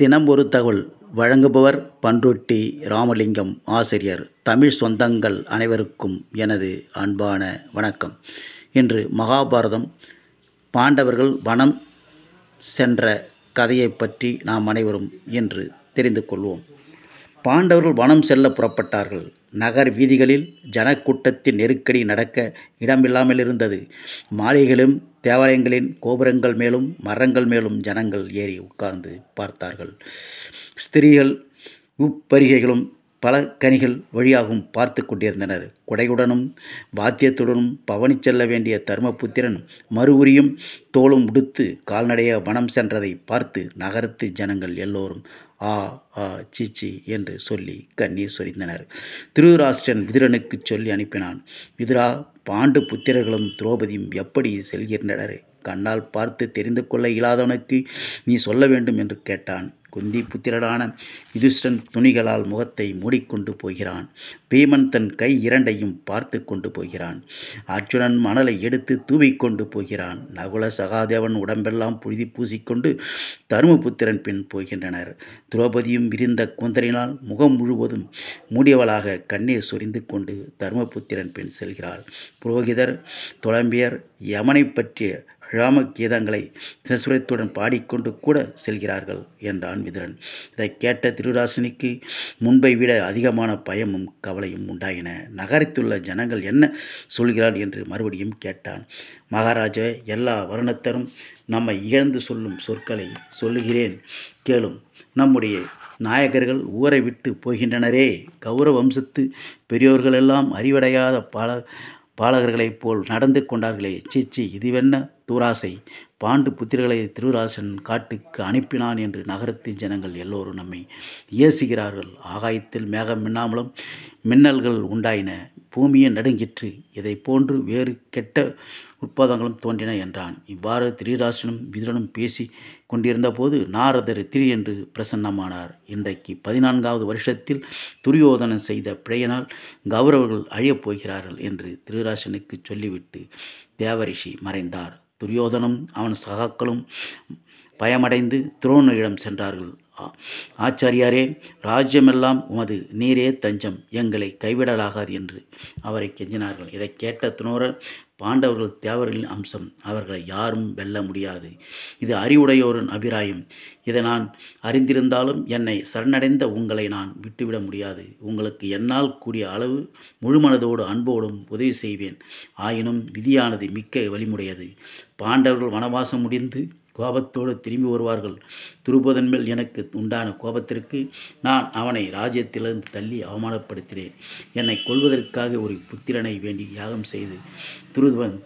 தினம் ஒரு தகவல். வழங்குபவர் பண்ருட்டி ராமலிங்கம் ஆசிரியர். தமிழ் சொந்தங்கள் அனைவருக்கும் எனது அன்பான வணக்கம். இன்று மகாபாரதம் பாண்டவர்கள் வனம் சென்ற கதையை பற்றி நாம் அனைவரும் என்று தெரிந்து கொள்வோம். பாண்டவர்கள் வனம் செல்ல புறப்பட்டார்கள். நகர் வீதிகளில் ஜனக்கூட்டத்தின் நெருக்கடி நடக்க இடமில்லாமல் இருந்தது மாளிகைகளும் தேவாலயங்களின் கோபுரங்கள் மேலும் மரங்கள் மேலும் ஜனங்கள் ஏறி உட்கார்ந்து பார்த்தார்கள். ஸ்திரீகள் உப்பரிகைகளும் பல கனிகள் வழியாகவும் பார்த்து கொண்டிருந்தனர். குடையுடனும் வாத்தியத்துடனும் பவனி செல்ல வேண்டிய தர்மபுத்திரன் மறுபுரியும் தோளும் உடுத்து கால்நடையாக வனம் சென்றதை பார்த்து நகரத்து ஜனங்கள் எல்லோரும் ஆ ஆ சீச்சி என்று சொல்லி கண்ணீர் சொரிந்தனர். திருராஷ்டிரன் விதுரனுக்கு சொல்லி அனுப்பினான் விதுரா பாண்டு புத்திரர்களும் திரௌபதியும் எப்படி செல்கின்றனர்? கண்ணால் பார்த்து தெரிந்து கொள்ள இயலாதவனுக்கு நீ சொல்ல வேண்டும் என்று கேட்டான். குந்தி புத்திரரான யுதிஷ்டன் துணிகளால் முகத்தை மூடிக்கொண்டு போகிறான். பீமன் தன் கை இரண்டையும் பார்த்து கொண்டு போகிறான். அர்ஜுனன் மணலை எடுத்து தூவிக்கொண்டு போகிறான். நகுல சகாதேவன் உடம்பெல்லாம் புழுதி பூசிக்கொண்டு தருமபுத்திரன் பின் போகின்றனர். திரௌபதியும் விரிந்த குந்தரினால் முகம் முழுவதும் மூடியவளாக கண்ணீர் சொரிந்து கொண்டு தருமபுத்திரன் பின் செல்கிறாள். புரோகிதர் துளம்பியர் யமனை பற்றிய ராம கீதங்களை சசுரத்துடன் பாடிக்கொண்டு கூட செல்கிறார்கள் என்றான் விதுரன். இதை கேட்ட திருராசினிக்கு முன்பை விட அதிகமான பயமும் கவலையும் உண்டாயின. நகரத்துள்ள ஜனங்கள் என்ன சொல்கிறார் என்று மறுபடியும் கேட்டான். மகாராஜா எல்லா வருணத்தரும் நம்மை இழந்து சொல்லும் சொற்களை சொல்லுகிறேன். கேளும். நம்முடைய நாயகர்கள் ஊரை விட்டு போகின்றனரே. கௌரவ வம்சத்து பெரியோர்களெல்லாம் அறிவடையாத பல பாலகர்களைப் போல் நடந்து கொண்டார்களே. சீச்சி இதுவென்ன? தூராசை. பாண்டு புத்திரர்களை திருராசன் காட்டுக்கு அனுப்பினான் என்று நகரத்து ஜனங்கள் எல்லோரும் நம்மை இயேசுகிறார்கள் ஆகாயத்தில் மேகம் மின்னாமலும் மின்னல்கள் உண்டாயின. பூமியை நடுங்கிற்று. இதை போன்று வேறு கெட்ட உட்பாதங்களும் தோன்றின என்றான். இவ்வாறு திரிராசனும் விதுரனும் பேசி கொண்டிருந்த போது நாரதர் திரியென்று பிரசன்னமானார். இன்றைக்கு பதினான்காவது வருஷத்தில் துரியோதனன் செய்த பிழையினால் கௌரவர்கள் அழியப் போகிறார்கள் என்று திருராசனுக்கு சொல்லிவிட்டு தேவரிஷி மறைந்தார். துரியோதனும் அவன் சகாக்களும் பயமடைந்து துரோணரிடம் சென்றார்கள். ஆச்சாரியாரே ராஜ்யமெல்லாம் உமது நீரே தஞ்சம் எங்களை கைவிடலாகாது என்று அவரை கெஞ்சினார்கள். இதை கேட்ட துணோரர் பாண்டவர்கள் தேவர்களின் அம்சம் அவர்களை யாரும் வெல்ல முடியாது. இது அறிவுடையோரின் அபிராயம். இதை நான் அறிந்திருந்தாலும் என்னை சரணடைந்த உங்களை நான் விட்டுவிட முடியாது. உங்களுக்கு என்னால் கூடிய அளவு முழுமனதோடு அன்போடும் உதவி செய்வேன். ஆயினும் விதியானது மிக்க வழிமுடையது பாண்டவர்கள் வனவாசம் முடிந்து கோபத்தோடு திரும்பி வருவார்கள். துருபதன் மேல் எனக்கு உண்டான கோபத்திற்கு நான் அவனை ராஜ்யத்திலிருந்து தள்ளி அவமானப்படுத்தினேன். என்னை கொள்வதற்காக ஒரு புத்திரனை வேண்டி யாகம் செய்து துருதுவன்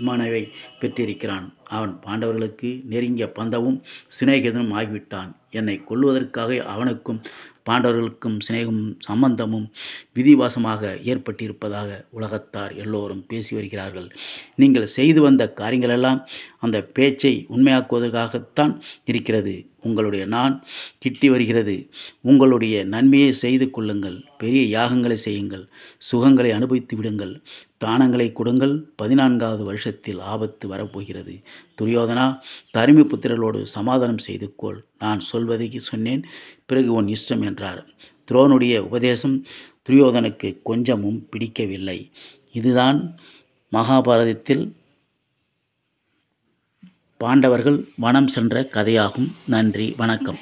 மனைவை பெற்றிருக்கிறான். அவன் பாண்டவர்களுக்கு நெருங்கிய பந்தவும் சிநேகிதனும் ஆகிவிட்டான். என்னை கொல்வதற்காக அவனுக்கும் பாண்டவர்களுக்கும் சிநேகம் சம்பந்தமும் விதிவாசமாக ஏற்பட்டிருப்பதாக உலகத்தார் எல்லோரும் பேசி வருகிறார்கள். நீங்கள் செய்து வந்த காரியங்களெல்லாம் அந்த பேச்சை உண்மையாக்குவதற்காகத்தான் இருக்கிறது. உங்களுடைய நான் கிட்டி வருகிறது. உங்களுடைய நன்மையை செய்து கொள்ளுங்கள். பெரிய யாகங்களை செய்யுங்கள். சுகங்களை அனுபவித்து விடுங்கள். தானங்களை கொடுங்கள். பதினான்காவது வருஷத்தில் ஆபத்து வரப்போகிறது. துரியோதனா தருமி புத்திரர்களோடு சமாதானம் செய்து கொள் நான் சொல்வதை சொன்னேன். பிறகு உன் இஷ்டம் என்றார். துரோனுடைய உபதேசம் துரியோதனுக்கு கொஞ்சமும் பிடிக்கவில்லை. இதுதான் மகாபாரதத்தில் பாண்டவர்கள் வனம் சென்ற கதையாகும். நன்றி வணக்கம்.